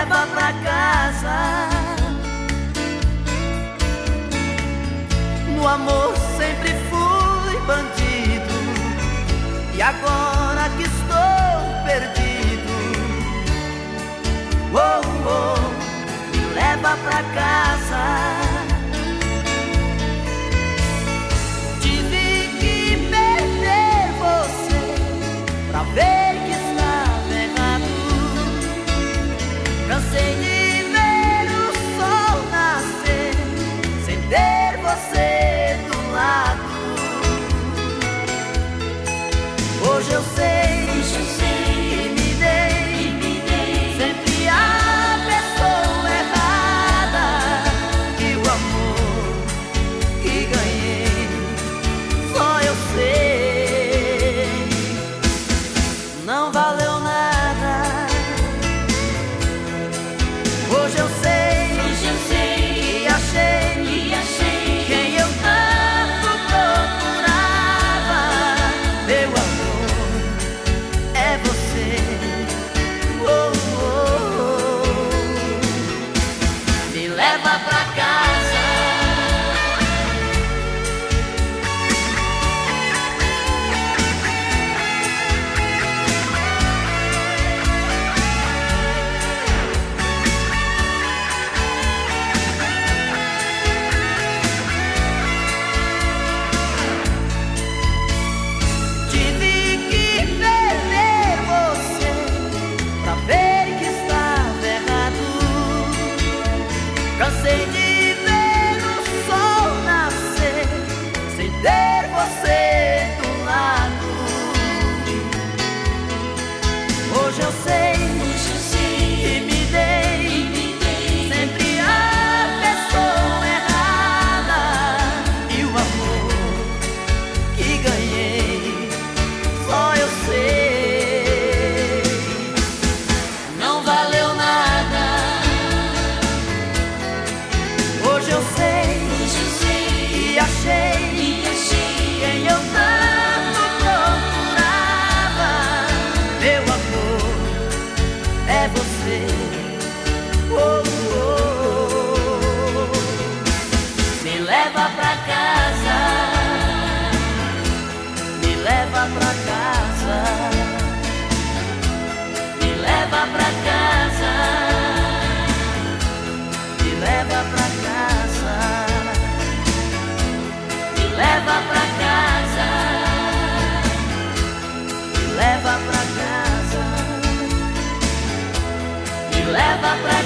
leva pra casa. No amor sempre fui bandido. E agora que estou perdido. Oh, oh, leva pra casa. Você do lado. Hoje eu sei, Hoje eu sei. Que me leva pra casa. você. Me leva pra casa, me leva pra casa, me leva pra casa, me leva pra casa, me leva pra casa, me leva pra casa, me leva pra casa.